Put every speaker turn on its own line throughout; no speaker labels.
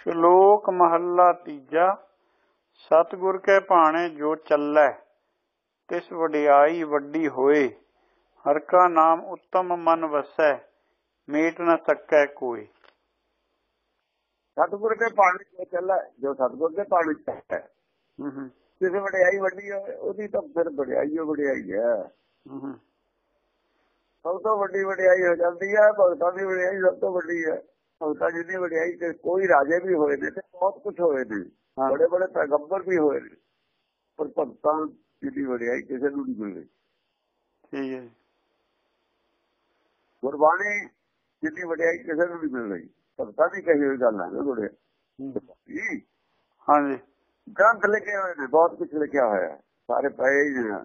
ਸ਼ਲੋਕ ਮਹੱਲਾ ਤੀਜਾ ਸਤਿਗੁਰ ਕੇ ਭਾਣੇ ਜੋ ਚੱਲੈ ਤਿਸ ਵਡਿਆਈ ਵੱਡੀ ਹੋਏ ਹਰ ਕਾ ਨਾਮ ਉੱਤਮ ਮਨ ਵਸੈ ਮੇਟ ਨ ਸਕੈ ਕੋਈ
ਸਤਿਗੁਰ ਦੇ ਪਾਣੀ ਜੋ ਚੱਲੈ ਜੋ ਸਤਿਗੁਰ ਦੇ ਪਾਣੀ ਚੱਲੈ
ਹੂੰ ਹੂੰ।
ਕਿਸੇ ਵਡਿਆਈ ਵੱਡੀ ਹੋਵੇ ਉਹਦੀ ਤਾਂ ਫਿਰ ਵਡਿਆਈ ਵਡਿਆਈ ਹੈ
ਹੂੰ ਹੂੰ।
ਸਭ ਤੋਂ ਵੱਡੀ ਵਡਿਆਈ ਹੋ ਜਾਂਦੀ ਹੈ ਭਗਤਾਂ ਦੀ ਵਡਿਆਈ ਸਭ ਤੋਂ ਵੱਡੀ ਹੈ ਭਗਤਾਂ ਜਿੰਨੀ ਵਡਿਆਈ ਤੇ ਕੋਈ ਰਾਜੇ ਵੀ ਹੋਏ ਨੇ ਤੇ ਬਹੁਤ ਕੁਝ ਹੋਏ ਨੇ
ਹਾਂ।
ਬੜੇ ਬੜੇ ਪੈਗੰਬਰ ਵੀ ਹੋਏ ਨੇ ਪਰ ਭਗਤਾਂ ਜਿੰਨੀ ਵਡਿਆਈ ਕਿਸੇ ਨੂੰ ਨਹੀਂ ਮਿਲਦੀ
ਠੀਕ ਹੈ ਜੀ।
ਗੁਰਬਾਣੀ ਜਿੰਨੀ ਵਡਿਆਈ ਕਿਸੇ ਨੂੰ ਨਹੀਂ ਮਿਲ ਰਹੀ ਭਗਤਾਂ ਦੀ ਕਹੀ ਹੋਈ ਗੱਲ ਹੈ ਨਾ ਗੁਰੇ
ਹੂੰ।
ਜੀ
ਹਾਂਜੀ
ਗ੍ਰੰਥ ਲਿਖੇ ਹੋਏ ਨੇ ਬਹੁਤ ਕੁਝ ਲਿਖਿਆ ਹੋਇਆ ਹੈ ਸਾਰੇ ਪਏ ਹੀ ਨੇ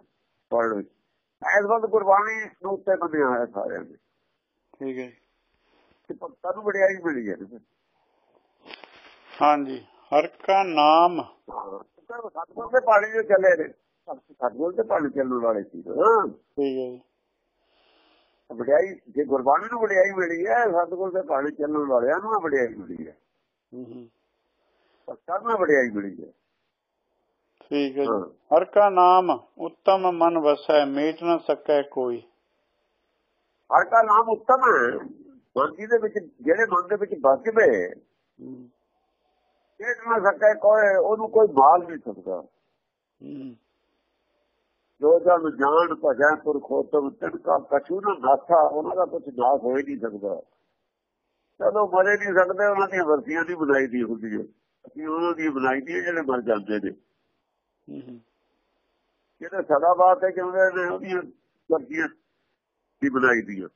ਪੜ੍ਹ ਲਓ ਇਸ ਵਕਤ ਗੁਰਬਾਣੀ ਨੂੰ ਉੱਤੇ ਬੰਨਿਆ ਹੋਇਆ ਸਾਰਿਆਂ ਦੇ
ਠੀਕ ਹੈ
ਭਗਤਾਂ ਨੂੰ ਵਡਿਆਈ ਮਿਲੀ ਹੈ
ਹਾਂਜੀ ਹਰ ਕਾ ਨਾਮ।
ਸਤਗੁਰ ਦੇ ਪਾਣੀ ਜੋ ਚੱਲੇ ਨੇ। ਸਤਗੁਰ ਦੇ ਪਾਣੀ ਚੱਲਣ ਵਾਲੇ ਸੀ
ਠੀਕ ਹੈ ਜੀ।
ਵਡਿਆਈ ਜੇ ਗੁਰਬਾਣੀ ਨੂੰ ਵਡਿਆਈ ਮਿਲੀ ਹੈ ਸਤਗੁਰ ਦੇ ਪਾਣੀ ਚੱਲਣ ਵਾਲਿਆਂ ਨੂੰ ਵਡਿਆਈ ਮਿਲੀ ਹੈ।
ਹੂੰ ਹੂੰ।
ਭਗਤਾਂ ਨੂੰ ਵਡਿਆਈ ਮਿਲੀ ਹੈ।
ਠੀਕ ਹੈ। ਹਰ ਕਾ ਨਾਮ ਉੱਤਮ ਮਨ ਵਸੈ ਮੇਟ ਨ ਸਕੈ ਕੋਈ।
ਹਰ ਕਾ ਨਾਮ ਉੱਤਮ ਹੈ। ਮਨ ਜੀ ਦੇ ਵਿੱਚ ਜਿਹੜੇ ਮਨ ਦੇ ਵਿੱਚ ਜਵੇ
ਹੂੰ।
ਇਹ ਨਾ ਸਕੇ ਕੋਈ ਉਹਨੂੰ ਕੋਈ ਮਾਲ ਨਹੀਂ ਸਕਦਾ। ਜੋ ਜਨ ਜਾਣ ਭਜੈ ਪੁਰਖੋਤਮ ਤਿਨਕਾ ਕਛੂ ਨਾ ਨਾਥਾ ਉਹਨਾਂ ਦਾ ਕੁਝ ਨਾਸ ਹੋ ਹੀ ਨਹੀਂ ਸਕਦਾ। ਜਦੋਂ ਮਰੇ ਨਹੀਂ ਸਕਦੇ ਉਹਨਾਂ ਦੀਆਂ ਵਰਸੀਆਂ ਦੀ ਬਣਾਈ ਦੀ ਹੁੰਦੀ ਹੈ ਅਸੀਂ ਉਹਨਾਂ ਦੀ ਬਣਾਈ ਦੀ ਜਿਹੜੇ ਮਰ ਜਾਂਦੇ ਨੇ। ਜਿਹੜੇ ਸਦਾ ਬਾਤ ਹੈ ਕਹਿੰਦੇ ਨੇ ਉਹਦੀਆਂ ਵਰਸੀਆਂ ਦੀ ਬਣਾਈ ਦੀ ਹੈ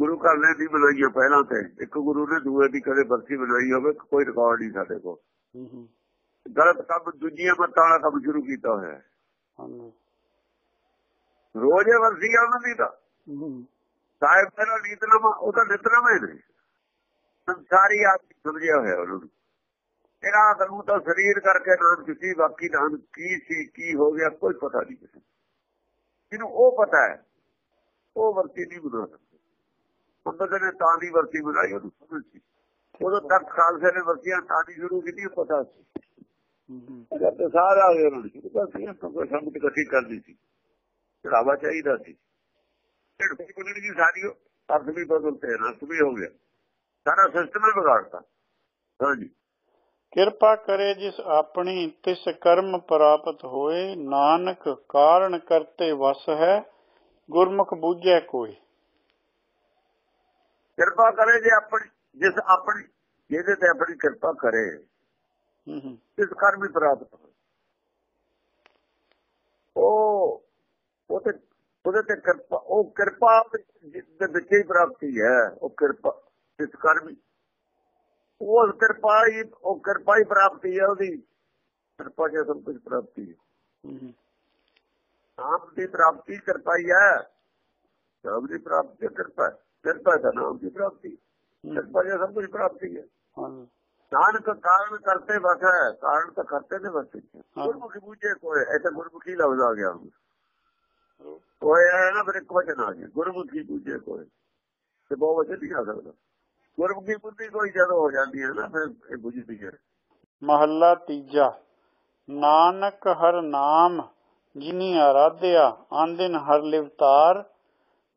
ਗੁਰੂ ਘਰ ਨੇ ਦੀ ਬਣਾਈ ਹੈ ਪਹਿਲਾਂ ਤੇ। ਇੱਕ ਗੁਰੂ ਨੇ ਦੂਏ ਦੀ ਕਦੇ ਵਰਸੀ ਬਣਾਈ ਹੋਵੇ ਕੋਈ ਰਿਕਾਰਡ ਨਹੀਂ ਸਾਡੇ ਕੋਲ।
ਹੂੰ ਹੂੰ।
ਗਲਤ ਕੰਮ ਦੂਜੀਆਂ ਮਤਾਂ ਵਾਲਾ ਕੰਮ ਸ਼ੁਰੂ ਕੀਤਾ ਹੋਇਆ ਹੈ। ਰੋਜ਼ ਵਰਸੀ ਆ ਉਹਨਾਂ ਦੀ ਤਾਂ। ਸਾਹਿਬ ਮੇਰਾ ਨੀਤਨਾਮਾ ਉਹ ਤਾਂ ਨਿਤਨਾਮਾ ਹੀ ਨਹੀਂ। ਸੰਸਾਰੀ ਆਦਮੀ ਸਮਝਿਆ ਹੋਇਆ ਉਹਨੂੰ ਇਹਨਾਂ ਨੂੰ ਤਾਂ ਸਰੀਰ ਕਰਕੇ ਨਾਮ ਸੀ ਬਾਕੀ ਨਾਮ ਕੀ ਸੀ ਕੀ ਹੋ ਗਿਆ ਕੋਈ ਪਤਾ ਨਹੀਂ ਕਿਸੇ ਨੂੰ। ਉਹ ਪਤਾ ਹੈ ਉਹ ਵਰਤੀ ਨਹੀਂ ਬਣਾ ਸਕਦਾ। ਬੰਦੇ ਨੇ ਤਾਂ ਦੀ ਵਰਤੀ ਬਣਾਈ ਉਹਨੂੰ ਸਮਝ ਸੀ ਉਦੋਂ ਤੱਕ ਖਾਲਸੇ ਨੇ ਵਰਤੀਆਂ ਤਾਂ ਦੀ ਸ਼ੁਰੂ ਕੀਤੀ ਪਤਾ ਸੀ। ਤੇ ਸਾਰਾ ਉਹਨਾਂ ਨੂੰ ਸ਼ੁਰੂ ਕਰ ਦਿੱਤਾ ਤਾਂ ਕੋਈ ਸਮਝ ਇਕੱਠੀ ਕਰਦੀ ਸੀ। ਚੜਾਵਾ ਚਾਹੀਦਾ ਸੀ। ਢਿੱਡ ਬੁੱਲਣ ਦੀ ਸਾਰੀ ਅਰਥ ਵੀ ਬਦਲਤੇ ਰਸ ਵੀ ਹੋ ਗਿਆ। ਸਾਰਾ ਸਿਸਟਮ ਹੀ ਵਿਗਾੜਤਾ ਹਾਂਜੀ।
ਕਿਰਪਾ ਕਰੇ ਜਿਸ ਆਪਣੀ ਤਿਸ ਕਰਮ ਪ੍ਰਾਪਤ ਹੋਏ ਨਾਨਕ ਕਾਰਨ ਕਰਤੇ ਵਸ ਹੈ ਗੁਰਮੁਖ ਬੂਝੈ ਕੋਈ।
ਕਿਰਪਾ ਕਰੇ ਜੇ ਆਪਣੀ ਜਿਸ ਆਪਣੀ ਜਿਹਦੇ ਤੇ ਆਪਣੀ ਕਿਰਪਾ ਕਰੇ।
ਹੂੰ ਹੂੰ।
ਇਸ ਕਰਮ ਵੀ ਪ੍ਰਾਪਤ ਹੋਏ ਉਹ ਉਹ ਤੇ ਉਹਦੇ ਤੇ ਕਿਰਪਾ ਉਹ ਕਿਰਪਾ ਦੇ ਵਿੱਚ ਹੀ ਪ੍ਰਾਪਤੀ ਹੈ ਉਹ ਕਿਰਪਾ ਇਸ ਕਰਮ ਉਹ ਕਿਰਪਾ ਹੀ ਉਹ ਕਿਰਪਾ ਹੀ ਪ੍ਰਾਪਤੀ ਹੈ ਉਹਦੀ। ਕਿਰਪਾ ਜੇ ਸਭ ਕੁਝ ਪ੍ਰਾਪਤੀ ਹੈ ਨਾਮ ਦੀ ਪ੍ਰਾਪਤੀ ਕਿਰਪਾ ਹੀ ਹੈ। ਨਾਮ ਦੀ ਪ੍ਰਾਪਤੀ ਕਿਰਪਾ ਹੈ। ਕਿਰਪਾ ਦਾ ਨਾਮ ਦੀ ਪ੍ਰਾਪਤੀ। ਜੇ ਸਭ ਕੁਝ ਪ੍ਰਾਪਤੀ ਹੈ। ਨਾਨਕ ਕਾਰਨ ਕਰਤੇ ਹੈ। ਕਾਰਨ ਤਾਂ ਕਰਤੇ ਨੇ
ਹਾਂ।
ਗੁਰਮੁਖੀ ਬੂਝੇ ਕੋਏ ਇੱਥੇ ਗੁਰਮੁਖੀ ਲਫ਼ਜ਼ ਆ ਗਿਆ ਕੋਏ ਹੈ ਨਾ ਫਿਰ ਇੱਕ ਵਚਨ ਆ ਗਿਆ। ਗੁਰਮੁਖੀ ਬੂਝੇ ਕੋਏ। ਤੇ ਬਹੁਤ ਵਚਨ ਨਹੀਂ ਆ ਸਕਦਾ। ਗੁਰਮੁਖੀ ਬੁੱਧੀ ਕੋਈ ਜਦੋਂ ਹੋ ਜਾਂਦੀ ਹੈ ਨਾ ਫਿਰ ਇਹ ਬੁਝਦੀ ਹੈ।
ਮਹੱਲਾ ਤੀਜਾ। ਨਾਨਕ ਹਰ ਨਾਮ ਜਿਨੀ ਆਰਾਧਿਆ ਆਂਦਿਨ ਹਰ ਲਿਵਤਾਰ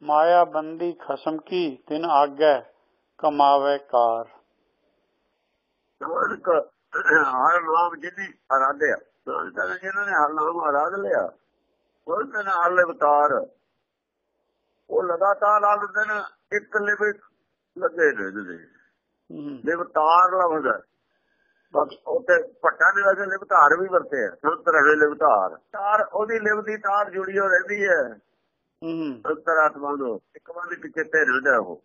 ਮਾਇਆ ਬੰਦੀ ਖਸਮ ਕੀ? ਤਿਨ ਆਗੈ ਕਮਾਵੇ ਕਾਰ।
ਹਰ ਨਾਮ ਜਿਨੀ ਆਰਾਧਿਆ ਨਾਨਕ ਜਿਹਨਾਂ ਨੇ ਹਰ ਨਾਮ ਆਰਾਧ ਲਿਆ। ਉਹਨਾਂ ਨੇ ਹਰ ਅਵਤਾਰ। ਉਹ ਲਗਾਤਾਰ ਆਲ ਦਿਨ ਇੱਕ ਲਿਵ ਲੱਗੇ
ਹੂੰ।
ਲਿਵਤਾਰ ਹੈ ਬਸ ਉੱਤੇ ਪੱਟਾ ਨੇ ਵੈਸੇ ਲਿਵਤਾਰ ਵੀ ਵਰਤੇ ਆ। ਸੰਤ ਰਹੇ ਲਿਵਤਾਰ ਤਾਰ ਉਹਦੀ ਲਿਵ ਦੀ ਤਾਰ ਜੁੜੀ ਹੋ ਰਹਿੰਦੀ ਹੂੰ। ਅੰਤਰਾਤਮਾ ਨੂੰ ਇੱਕ ਵਾਰ ਦੀ ਚਿੱਤੇ ਰਹਿੰਦਾ ਉਹ।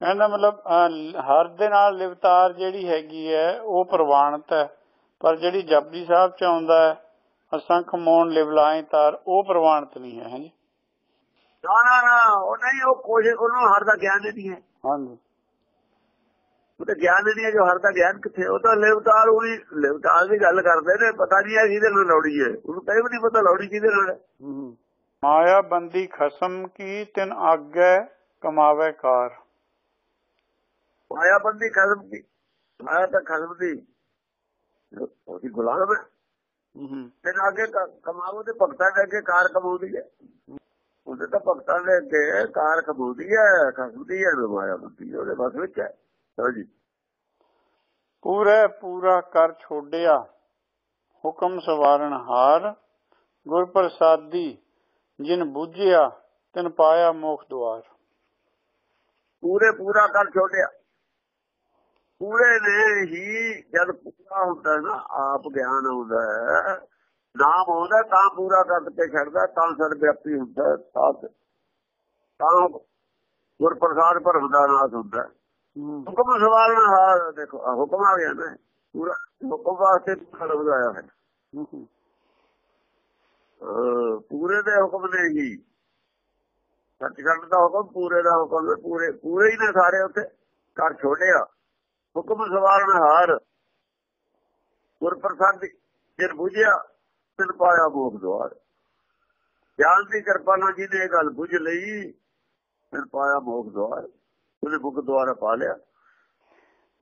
ਕਹਿੰਦਾ ਮਤਲਬ ਹਰ ਦੇ ਨਾਲ ਲਿਵਤਾਰ ਜਿਹੜੀ ਹੈਗੀ ਹੈ ਉਹ ਪ੍ਰਵਾਨਤ ਹੈ। ਪਰ ਜਿਹੜੀ ਜਪਜੀ ਸਾਹਿਬ ਚ ਆਉਂਦਾ ਹੈ ਅਸੰਖ ਮੋਨ ਲਿਵਲਾਏ ਤਾਰ ਉਹ ਪ੍ਰਵਾਨਤ ਨਹੀਂ ਹੈ ਹਾਂਜੀ?
ਨਾ ਨਾ ਨਾ ਉਹ ਨਹੀਂ ਉਹ ਕੋਈ ਉਹਨੂੰ ਹਰ ਦਾ ਗਿਆਨ ਨਹੀਂ ਹੈ।
ਹਾਂਜੀ।
ਉਹ ਤਾਂ ਗਿਆਨ ਨਹੀਂ ਹੈ ਜੋ ਹਰ ਦਾ ਗਿਆਨ ਕਿੱਥੇ ਉਹ ਤਾਂ ਲਿਵਤਾਰ ਉਹੀ ਲਿਵਤਾਰ ਦੀ ਗੱਲ ਕਰਦੇ ਨੇ ਪਤਾ ਨਹੀਂ ਹੈ ਜਿਹਦੇ ਨਾਲ ਲੌੜੀ ਹੈ। ਉਹਨੂੰ ਕਈ ਵੀ ਨਹੀਂ ਪਤਾ ਲੌੜੀ ਕਿਹਦੇ ਨਾਲ ਹੈ
ਹੂੰ। ਮਾਇਆ ਬੰਦੀ ਖਸਮ ਕੀ ਤਿਨ ਆਗੈ ਕਮਾਵੇ ਕਾਰ।
ਮਾਇਆਬੰਦੀ ਕਦਮ ਕੀ? ਆਇਆ ਤਾਂ ਖਸਮ ਦੀ। ਉਹਦੀ ਗੁਲਾਮ ਹੈ। ਤੇ ਅੱਗੇ ਕ- ਕਮਾਓ ਤੇ ਭਗਤਾਂ ਦੇ ਅੱਗੇ ਕਾਰ ਕਮਾਉਂਦੀ ਹੈ। ਉਹਦੇ ਤਾਂ ਭਗਤਾਂ ਦੇ ਅੱਗੇ ਕਾਰ ਕਮਾਉਂਦੀ ਹੈ ਖਸਮਦੀ ਹੈ ਮਾਇਆ ਬੁੱਧੀ ਉਹਦੇ ਬਸ ਵਿੱਚ ਹੈ। ਹਾਂਜੀ
ਪੂਰੇ ਪੂਰਾ ਕਰ ਛੋੜਿਆ ਹੁਕਮ ਸਵਾਰਨ ਹਾਰ ਗੁਰ ਪ੍ਰਸਾਦੀ ਜਿਨ ਬੁਝਿਆ ਤਿਨ ਪਾਇਆ ਮੋਖ ਦੁਆਰ।
ਪੂਰੇ ਪੂਰਾ ਕਰ ਛੋੜਿਆ ਪੂਰੇ ਨੇ ਹੀ ਜਦ ਪੂਰਾ ਹੁੰਦਾ ਨਾ ਆਪ ਗਿਆਨ ਆਉਂਦਾ ਹੈ। ਨਾਮ ਆਉਂਦਾ ਤਾਂ ਪੂਰਾ ਕਰਕੇ ਛੱਡਦਾ ਤਾਂ ਸਰ ਵਿਅਕਤੀ ਹੁੰਦਾ ਹੈ, ਤਾਂ ਗੁਰ ਪ੍ਰਸਾਦ ਨਾਸ ਹੁੰਦਾ ਹੈ।
ਹੂੰ।
ਹੁਕਮ ਸਵਾਲ ਨਾ ਦੇਖੋ ਹੁਕਮ ਆ ਗਿਆ ਨਾ ਪੂਰਾ ਹੁਕਮ ਵਾਸਤੇ ਪੂਰਾ ਲਗਾਇਆ ਹੈ। ਪੂਰੇ ਦੇ ਹੁਕਮ ਨੇ ਹੀ ਸੱਚਖੰਡ ਦਾ ਹੁਕਮ, ਪੂਰੇ ਦਾ ਹੁਕਮ ਪੂਰੇ ਪੂਰੇ ਹੀ ਨੇ ਸਾਰੇ ਉੱਥੇ। ਕਰ ਛੋੜਿਆ ਹੁਕਮ ਸਵਾਰਨ ਹਾਰ। ਗੁਰ ਜਿਨ ਬੁਝਿਆ, ਤਿਨ ਪਾਇਆ ਮੋਖ ਦੁਆਰ। ਗਿਆਨ ਦੀ ਕਿਰਪਾ ਨਾਲ ਜਿਹਨੇ ਇਹ ਗੱਲ ਬੁਝ ਲਈ, ਤਿਨ ਪਾਇਆ ਮੋਖ ਦੁਆਰ। ਉਹਨੇ ਮੁਖ ਦੁਆਰਾ ਪਾ ਲਿਆ।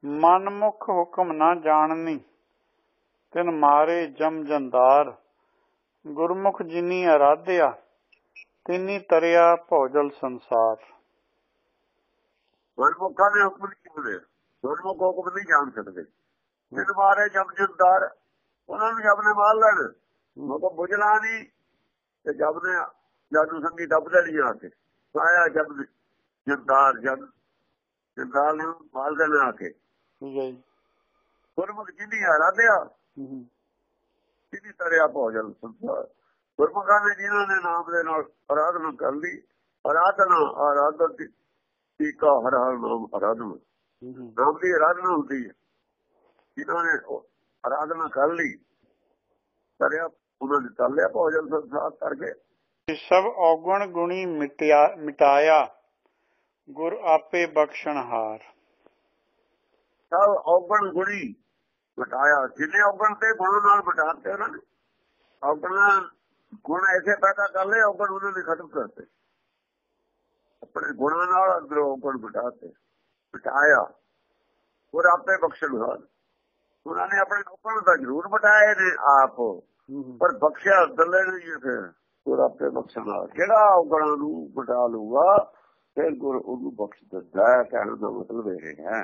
ਮਨਮੁਖ ਹੁਕਮ ਨਾ ਜਾਣਨੀ, ਤਿਨ ਮਾਰੇ ਜਮ ਜੰਦਾਰ। ਗੁਰਮੁਖ ਜਿਨੀ ਅਰਾਧਿਆ ਤਿਨੀ ਤਰਿਆ ਭੌਜਲ ਸੰਸਾਰ।
ਮਨਮੁਖਾਂ ਨੇ ਹੁਕਮ ਨਹੀਂ ਮੰਨੇ ਗੁਰਮੁਖ ਹੁਕਮ ਨਹੀਂ ਜਾਣ ਸਕਦੇ। ਜਿਨ ਮਾਰੇ ਜਮ ਜੰਦਾਰ ਉਹਨਾਂ ਨੂੰ ਜਬ ਨੇ ਮਾਰ ਲੈਣ। ਹੁਕਮ ਬੁਝਲਾ ਨਹੀਂ ਤੇ ਜਬ ਨੇ ਜਾਦੂ ਸੰਗੀ ਦੱਬਦੇ ਨਹੀਂ ਆ ਕੇ। ਆਇਆ ਜਬ ਜੰਦਾਰ ਜਦ ਜੰਦਾਰ ਨੇ ਮਾਰ ਦੇਣਾ ਆ ਕੇ।
ਠੀਕ ਹੈ ਜੀ।
ਗੁਰਮੁਖ ਜਿੰਦੀ ਆਰਾਧਿਆ ਜਿੰਦੀ ਤਰਿਆ ਭੋਜਨ ਸੰਸਾਰ। ਗੁਰਮੁਖਾਂ ਨੇ ਜਿਨ੍ਹਾਂ ਨੇ ਨਾਮ ਦੇ ਨਾਲ ਆਰਾਧਨਾ ਕਰ ਲਈ। ਆਰਾਧਨਾ ਆਰਾਧਨ ਦੀ ਟੀਕਾ ਹਰ ਹਰ ਨਾਮ ਆਰਾਧਨਾ ਨਾਮ ਦੀ ਆਰਾਧਨਾ ਹੁੰਦੀ ਹੈ। ਜਿਨ੍ਹਾਂ ਨੇ ਆਰਾਧਨਾ ਕਰ ਲਈ ਕਰਿਆ ਉਹਨਾਂ ਨੇ ਕਰ ਲਿਆ ਭੋਜਨ ਸੰਸਾਰ ਕਰਕੇ
ਸਭ ਔਗਣ ਗੁਣੀ ਮਿਟਿਆ ਮਿਟਾਇਆ ਗੁਰ ਆਪੇ ਬਖਸ਼ਣ ਹਾਰ
ਸਭ ਔਗਣ ਗੁਣੀ ਬਟਾਇਆ ਜਿੰਨੇ ਔਗਣ ਤੇ ਗੁਣ ਨਾਲ ਬਟਾਤੇ ਉਹਨਾਂ ਨੇ। ਔਗਣ ਗੁਣ ਐਸੇ ਪੈਦਾ ਕਰ ਲਏ ਔਗਣ ਉਹਨਾਂ ਨੇ ਖਤਮ ਕਰਤੇ। ਆਪਣੇ ਗੁਣਾਂ ਨਾਲ ਅੰਦਰੋਂ ਔਗਣ ਬਟਾਤੇ ਬਟਾਇਆ ਗੁਰ ਆਪੇ ਬਖਸ਼ਣ ਹਾਰ ਉਹਨਾਂ ਨੇ ਆਪਣੇ ਔਗਣ ਤਾਂ ਜ਼ਰੂਰ ਬਟਾਏ ਨੇ ਆਪ। ਪਰ ਬਖਸ਼ਿਆ ਦੱਲੇ ਨਹੀਂ ਫਿਰ। ਗੁਰ ਆਪੇ ਬਖਸ਼ਣਾ ਜਿਹੜਾ ਔਗਣਾਂ ਨੂੰ ਬਟਾ ਲੂਗਾ ਫਿਰ ਗੁਰ ਉਹਨੂੰ ਬਖਸ਼ ਦਿੰਦਾ ਹੈ। ਕਹਿਣ ਦਾ ਮਤਲਬ ਇਹ ਹੈ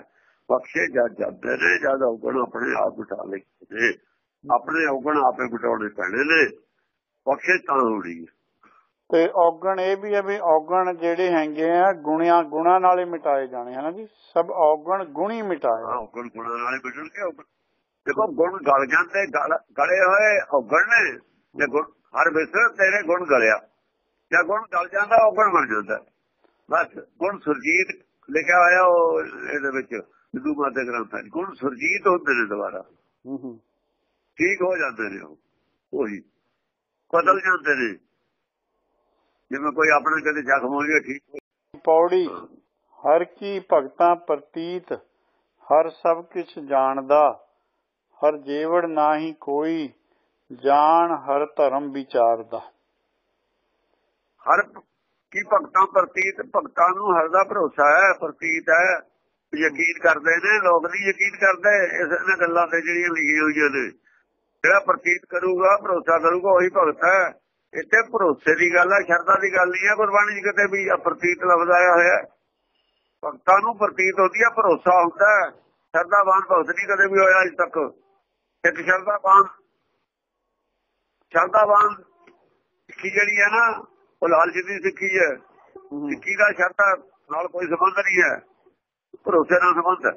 ਬਖਸ਼ੇ ਜਦ ਜਾਂਦੇ ਨੇ ਜਦ ਔਗਣ ਆਪਣੇ ਆਪ ਬਟਾ ਲੈਂਦੇ ਨੇ। ਆਪਣੇ ਔਗਣ ਆਪੇ ਬਟਾਉਣੇ ਪੈਣੇ ਨੇ। ਬਖਸ਼ੇ ਤਾਂ ਹੋਣੀ
ਤੇ ਔਗਣ ਇਹ ਵੀ ਹੈ ਵੀ ਔਗਣ ਜਿਹੜੇ ਹੈਗੇ ਆ ਗੁਣਿਆਂ ਗੁਣਾ ਨਾਲੇ ਮਿਟਾਏ ਜਾਣੇ ਹਨਾ ਜੀ? ਸਭ ਔਗਣ ਗੁਣੀ ਮਿਟਾਏ।
ਔਗਣ ਗੁਣਾਂ ਨਾਲੇ ਮਿਟਣ ਕੇ ਔਗਣ। ਦੇਖੋ ਗੁਣ ਗਲ ਜਾਂਦੇ ਗਲ- ਹੋਏ ਔਗਣ ਨੇ। ਜੇ ਗੁਣ ਹਰ ਵਿਸਰ ਤੇਰੇ ਗੁਣ ਗਲਿਆ। ਜੇ ਗੁਣ ਗਲ ਜਾਂਦਾ ਔਗਣ ਬਣ ਜਾਂਦਾ। ਬਸ ਗੁਣ ਸੁਰਜੀਤ ਲਿਖਿਆ ਹੋਇਆ ਉਹ ਇਹਦੇ ਵਿੱਚ। ਹਿੰਦੂ ਮਤ ਦੇ ਗ੍ਰੰਥਾਂ 'ਚ ਗੁਣ ਸੁਰਜੀਤ ਹੁੰਦੇ ਨੇ ਦੁਬਾਰਾ।
ਹੂੰ ਹੂੰ।
ਠੀਕ ਹੋ ਜਾਂਦੇ ਨੇ ਉਹ। ਉਹੀ। ਬਦਲ ਜਾਂਦੇ ਨੇ। ਜਿਵੇਂ ਕੋਈ ਆਪਣੇ ਕਦੇ ਜ਼ਖਮ ਹੋ ਗਿਆ ਠੀਕ ਹੋ
ਪੌੜੀ। ਹਰ ਕੀ ਭਗਤਾਂ ਪ੍ਰਤੀਤ ਹਰ ਸਭ ਕਿਛ ਜਾਣਦਾ ਹਰ ਜੀਵੜ ਨਾਹੀ ਕੋਈ ਜਾਣ ਹਰ ਧਰਮ ਵਿਚਾਰਦਾ।
ਹਰ ਕੀ ਭਗਤਾਂ ਪ੍ਰਤੀਤ ਭਗਤਾਂ ਨੂੰ ਹਰ ਦਾ ਭਰੋਸਾ ਹੈ ਪ੍ਰਤੀਤ ਹੈ। ਯਕੀਨ ਕਰਦੇ ਨੇ ਲੋਕ ਨਹੀਂ ਯਕੀਨ ਕਰਦੇ ਇਸ ਇਹਨਾਂ ਗੱਲਾਂ ਤੇ ਜਿਹੜੀਆਂ ਲਿਖੀਆਂ ਹੋਈਆਂ ਨੇ। ਜਿਹੜਾ ਪ੍ਰਤੀਤ ਕਰੂਗਾ ਭਰੋਸਾ ਕਰੂਗਾ ਉਹੀ ਭਗਤ ਹੈ। ਇੱਥੇ ਭਰੋਸੇ ਦੀ ਗੱਲ ਹੈ ਸ਼ਰਧਾ ਦੀ ਗੱਲ ਨਹੀਂ ਹੈ ਗੁਰਬਾਣੀ 'ਚ ਕਿਤੇ ਵੀ ਆ ਪ੍ਰਤੀਤ ਲਫ਼ਜ਼ ਆਇਆ ਹੋਇਆ। ਭਗਤਾਂ ਨੂੰ ਪ੍ਰਤੀਤ ਹੁੰਦੀ ਹੈ ਭਰੋਸਾ ਹੁੰਦਾ ਹੈ। ਸ਼ਰਧਾਵਾਨ ਭਗਤ ਨਹੀਂ ਕਦੇ ਵੀ ਹੋਇਆ ਅਜ ਤੱਕ। ਇੱਕ ਸ਼ਰਧਾਵਾਨ ਸ਼ਰਧਾਵਾਨ ਸਿੱਖੀ ਜਿਹੜੀ ਹੈ ਨਾ ਉਹ ਲਾਲਚ ਦੀ ਸਿੱਖੀ ਹੂੰ। ਸਿੱਖੀ ਦਾ ਸ਼ਰਧਾ ਨਾਲ ਕੋਈ ਸੰਬੰਧ ਨਹੀਂ ਹੈ। ਭਰੋਸੇ ਨਾਲ ਸੰਬੰਧ ਹੈ।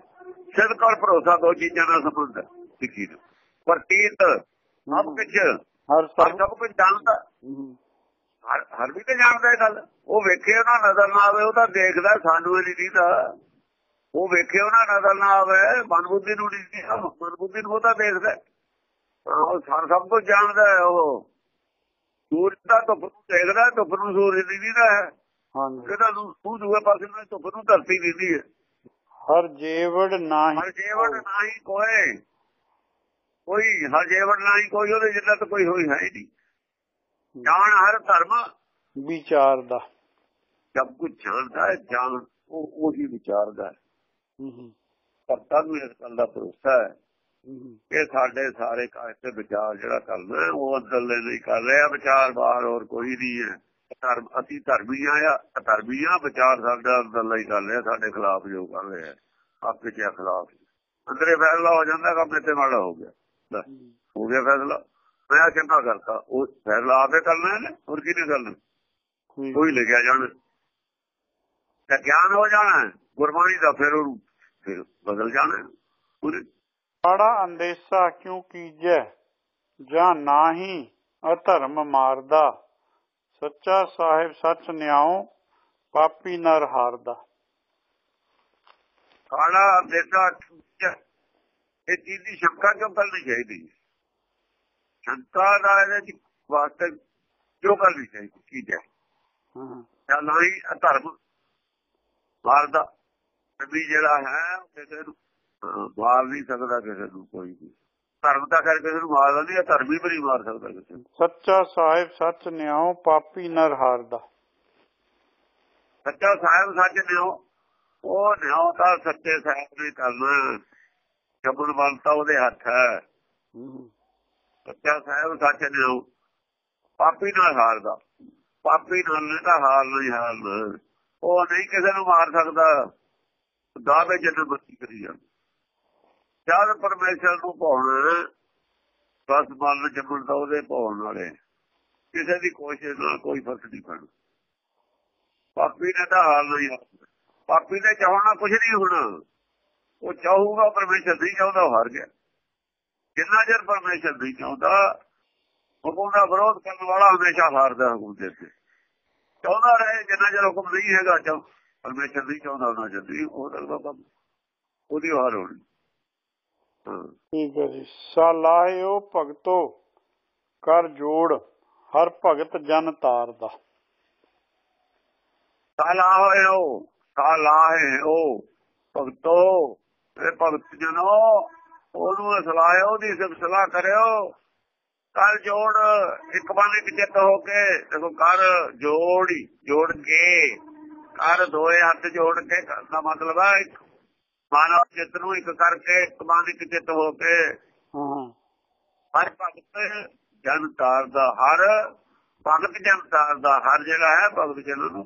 ਸਿੱਧ ਔਰ ਭਰੋਸਾ ਦੋ ਚੀਜ਼ਾਂ ਨਾਲ ਸੰਬੰਧ ਹੈ ਸਿੱਖੀ ਦਾ। ਪ੍ਰਤੀਤ ਸਭ ਕੁਝ
ਹਰ
ਹਰ
ਸਭ
ਕੁਝ ਜਾਣਦਾ। ਹਰ ਹਰ ਵੀ ਤਾਂ ਜਾਣਦਾ ਇਹ ਗੱਲ। ਉਹ ਵੇਖੇ ਉਹਨਾਂ ਨਜ਼ਰ ਨਾ ਆਵੇ ਉਹ ਤਾਂ ਦੇਖਦਾ ਸਾਨੂੰ ਇਹ ਨਹੀਂ ਦੀਦਾ ਉਹ ਵੇਖੇ ਉਹਨਾਂ ਨਜ਼ਰ ਨਾ ਆਵੇ ਮਨਬੁੱਧੀ ਨੂੰ ਨਹੀਂ ਦੀਦਾ ਮਨਬੁੱਧੀ ਨੂੰ ਉਹ ਤਾਂ ਦੇਖਦਾ। ਉਹ ਸਭ ਕੁਝ ਜਾਣਦਾ ਹੈ ਉਹ। ਸੂਰਜ ਦਾ ਧੁੱਪ ਨੂੰ ਦੇਖਦਾ ਧੁੱਪ ਨੂੰ ਸੂਰਜ ਨਹੀਂ ਦੀਦਾ ਹੈ।
ਹਾਂਜੀ।
ਜਿਹੜਾ ਨੂੰ ਸੂ ਦੂਏ ਪਾਸੇ ਨੂੰ ਧੁੱਪ ਨੂੰ ਧਰਤੀ ਦੀਦੀ ਹੈ।
ਹਰ ਜੀਵੜ ਨਾਹੀ
ਹਰ ਜੀਵਨ ਨਹੀਂ ਕੋਏ। ਕੋਈ ਹਰ ਜੀਵਨ ਨਹੀਂ ਕੋਈ ਉਹਦੇ ਜਿੱਦਾਂ ਤਾਂ ਕੋਈ ਹੋਈ ਹੈ ਨਹੀਂ। ਜਾਣ ਹਰ ਧਰਮ।
ਵਿਚਾਰਦਾ
ਸਭ ਕੁਝ ਜਾਣਦਾ ਹੈ ਜਾਣ ਉਹ ਉਹੀ ਵਿਚਾਰਦਾ ਹੈ।
ਹੂੰ ਹੂੰ।
ਭਗਤਾਂ ਨੂੰ ਇਸ ਗੱਲ ਦਾ ਭਰੋਸਾ ਹੈ।
ਹੂੰ,
ਕਿ ਸਾਡੇ ਸਾਰੇ ਕਾਇ ਤੇ ਵਿਚਾਰ ਜਿਹੜਾ ਕਰਨਾ ਉਹ ਅੰਦਰਲੇ ਨਹੀਂ ਕਰ ਰਿਹਾ ਵਿਚਾਰ ਬਾਹਰ ਹੋਰ ਕੋਈ ਨਹੀਂ ਹੈ। ਧਰਮ ਅਸੀਂ ਧਰਮੀਆਂ ਆ ਧਰਮੀਆਂ ਵਿਚਾਰ ਸਾਡਾ ਅੰਦਰਲਾ ਹੀ ਕਰ ਰਿਹਾ ਸਾਡੇ ਖਿਲਾਫ ਜੋ ਕਰ ਰਿਹਾ ਆਪੇ ਕਿਆ ਖਿਲਾਫ। ਅੰਦਰੇ ਫੈਸਲਾ ਹੋ ਜਾਂਦਾ ਕੰਮ ਇੱਥੇ ਮਾੜਾ ਹੋ ਗਿਆ। ਲੈ,
ਹੂੰ,
ਗਿਆ ਫੈਸਲਾ। ਮੈਂ ਚੰਗਾ ਕਰਤਾ ਉਹ ਫੈਸਲਾ ਆਪੇ ਕਰਨਾ ਹੈ ਨਾ, ਹੋਰ ਕਰਨਾ।
ਠੀਕ,
ਕੋਈ ਲਿਖਿਆ ਜਾਣਾ। ਤੇ ਗਿਆਨ ਹੋ ਜਾਣਾ। ਗੁਰਬਾਣੀ ਦਾ ਫਿਰ ਉਹ ਫਿਰ ਬਦਲ ਜਾਣਾ। ਪੂਰੇ।
ਬੜਾ ਅੰਦੇਸਾ ਕਿਉ ਕੀਜੈ? ਜਾਂ ਨਾਹੀ ਅਧਰਮ ਮਾਰਦਾ। ਸੱਚਾ ਸਾਹਿਬ ਸੱਚ ਨਿਆਉ ਪਾਪੀ ਨਰ ਹਾਰਦਾ।
ਕਾਲਾ ਦੇਸਾ ਇਹ ਚੀਜ਼ ਦੀ ਸ਼ੰਕਾ ਕਿਉਂ ਕਰਨੀ ਚਾਹੀਦੀ ਹੈ? ਸ਼ੰਕਾ ਦਾ ਇਹਦੇ ਵਾਸਤੇ ਕਿਉਂ ਕਰਨੀ ਚਾਹੀਦੀ ਕੀ ਹੈ?
ਹਾਂ,
ਜਾਂ ਨਹੀਂ ਅਧਰਮ ਮਾਰਦਾ। ਵੀ ਜਿਹੜਾ ਹੈ ਉਹ ਕਿਸੇ ਨੂੰ ਮਾਰ ਨਹੀਂ ਸਕਦਾ ਕਿਸੇ ਨੂੰ ਕੋਈ ਵੀ। ਧਰਮ ਤਾਂ ਕਰ ਕਿਸੇ ਨੂੰ ਮਾਰ ਨਹੀਂ ਧਰਮ ਹੀ ਨਹੀਂ ਮਾਰ ਸਕਦਾ ਕਿਸੇ ਨੂੰ।
ਸੱਚਾ ਸਾਹਿਬ ਸੱਚ ਨਿਆਉ ਪਾਪੀ ਨਰ ਹਾਰਦਾ।
ਸੱਚਾ ਸਾਹਿਬ ਸੱਚ ਨਿਓ ਉਹ ਨਿਓ ਤਾਂ ਸੱਚੇ ਸਾਹਿਬ ਨੇ ਕਰਨਾ। ਜਬਰ ਬੰਤਾ ਉਹਦੇ ਹੱਥ ਹੈ। ਸੱਚਾ ਸਾਹਿਬ ਸੱਚ ਨਿਓ ਪਾਪੀ ਨਾਲ ਹਾਰਦਾ। ਪਾਪੀ ਨਾਲ ਨਹੀਂ ਤਾਂ ਹਾਰ ਨਹੀਂ ਹਾਰਦਾ ਉਹ ਨਹੀਂ ਕਿਸੇ ਨੂੰ ਮਾਰ ਸਕਦਾ। ਦਾਵੇ ਜਨ ਬੱਤੀ ਕਰੀ ਜਾਂਦਾ। ਜਦ ਪਰਮੇਸ਼ਰ ਨੂੰ ਪਾਉਣਾ ਬਸ ਮਨ ਜੰਮਣ ਦਾ ਉਹਦੇ ਪਾਉਣ ਵਾਲੇ ਕਿਸੇ ਦੀ ਕੋਸ਼ਿਸ਼ ਨਾਲ ਕੋਈ ਫ਼ਰਕ ਨਹੀਂ ਪੈਣਾ। ਪਾਪੀ ਨੇ ਤਾਂ ਹਾਲ ਨਹੀਂ ਹਾਰਨਾ। ਪਾਪੀ ਨੇ ਚਾਹਣਾ ਕੁਝ ਨਹੀਂ ਹੋਣਾ। ਉਹ ਚਾਹੂਗਾ ਪਰਮੇਸ਼ਰ ਨਹੀਂ ਚਾਹੁੰਦਾ, ਉਹ ਹਾਰ ਗਿਆ। ਜਿੰਨਾ ਚਿਰ ਪਰਮੇਸ਼ਰ ਨਹੀਂ ਚਾਹੁੰਦਾ, ਹੁਕਮ ਦਾ ਵਿਰੋਧ ਕਰਨ ਵਾਲਾ ਹਮੇਸ਼ਾ ਹਾਰਦਾ ਹੁਕਮ ਦੇ ਤੇ ਚਾਹੁੰਦਾ ਰਹੇ, ਜਿੰਨਾ ਚਿਰ ਹੁਕਮ ਨਹੀਂ ਹੈਗਾ, ਚਾਹ ਪਰਮੇਸ਼ਰ ਨਹੀਂ ਚਾਹੁੰਦਾ, ਉਹਨਾਂ ਚਿਰ ਨਹੀਂ। ਉਹ ਤੱਕ ਦਾ ਕੰਮ ਉਹਦੀ ਹਾਰ ਹੋਣੀ।
ਠੀਕ ਹੈ ਜੀ। ਸਲਾਹਿਓ ਭਗਤੋ, ਕਰ ਜੋੜ ਹਰ ਭਗਤ ਜਨ ਤਾਰ
ਦਾ। ਹੋਏ ਉਹ ਭਗਤੋ ਇਹ ਭਗਤ ਜਨੋ, ਉਹਨੂੰ ਸਲਾਹਿਓ ਦੀ ਸਿਫਤ ਸਲਾਹ ਕਰਿਓ। ਕਰ ਜੋੜ ਇੱਕ ਬੰਨੇ ਇੱਕ ਚਿੱਤ ਹੋ ਕੇ, ਦੇਖੋ ਕਰ ਜੋੜੀ, ਜੋੜ ਕੇ, ਕਰ ਦੋਏ ਹੱਥ ਜੋੜ ਕੇ ਦਾ ਮਤਲਬ ਹੈ ਮਾਨਵ ਚਿੱਤ ਨੂੰ ਇੱਕ ਕਰਕੇ ਇੱਕ ਚਿੱਤ ਹੋ ਕੇ। ਹਰ ਭਗਤ ਜਨ ਤਾਰਦਾ ਹਰ ਭਗਤ ਜਨ ਤਾਰਦਾ ਹਰ ਜਿਹੜਾ ਹੈ ਭਗਤ ਜਨ ਨੂੰ